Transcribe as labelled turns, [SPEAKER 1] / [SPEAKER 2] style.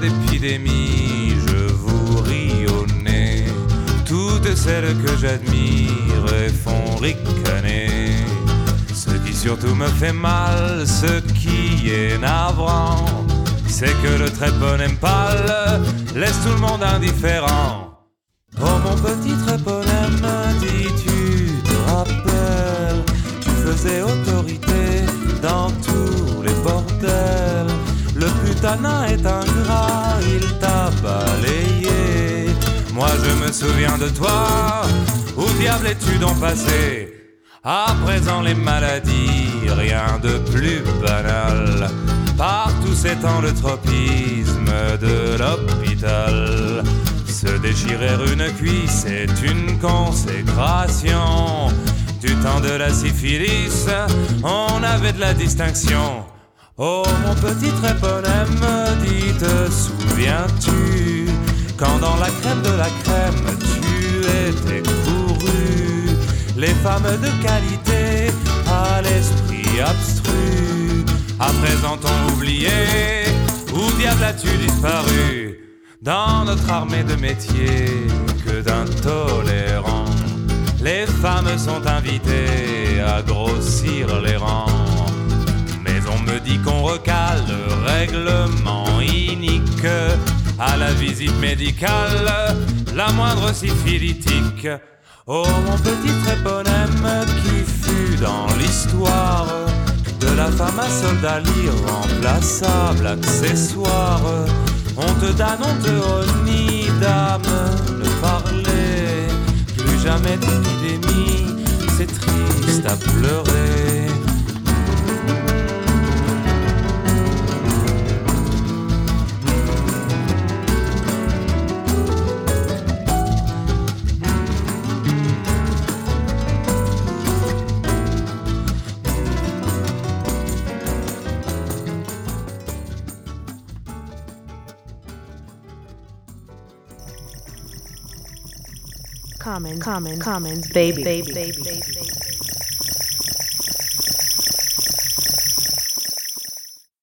[SPEAKER 1] d'épidémie, je vous ris au nez. Toutes celles que j'admire font ricaner. Ce qui surtout me fait mal, ce qui est navrant, c'est que le très bon pâle laisse tout le monde indifférent. Oh mon petit tréponème, dis-tu te rappelles, tu faisais autorité dans bordels. Putanat est ingrat, il t'a balayé. Moi je me souviens de toi, où diable es-tu donc passé À présent les maladies, rien de plus banal. Par tous ces temps de tropisme de l'hôpital. Se déchirer une cuisse est une consécration. Du temps de la syphilis, on avait de la distinction. Oh mon petit tréponème, dis te souviens-tu Quand dans la crème de la crème tu étais couru? Les femmes de qualité à l'esprit abstru À présent t'ont oublié, où diable as-tu disparu? Dans notre armée de métiers que d'intolérants. Les femmes sont invitées à grossir les rangs dit qu'on recale le règlement inique à la visite médicale, la moindre syphilitique. Oh mon petit tréponème qui fut dans l'histoire de la femme à soldat remplaçable accessoire. On te donne, on te ni dame, ne parler plus jamais d'épidémie, c'est triste à pleurer.
[SPEAKER 2] common, common, common, baby, baby, baby, baby.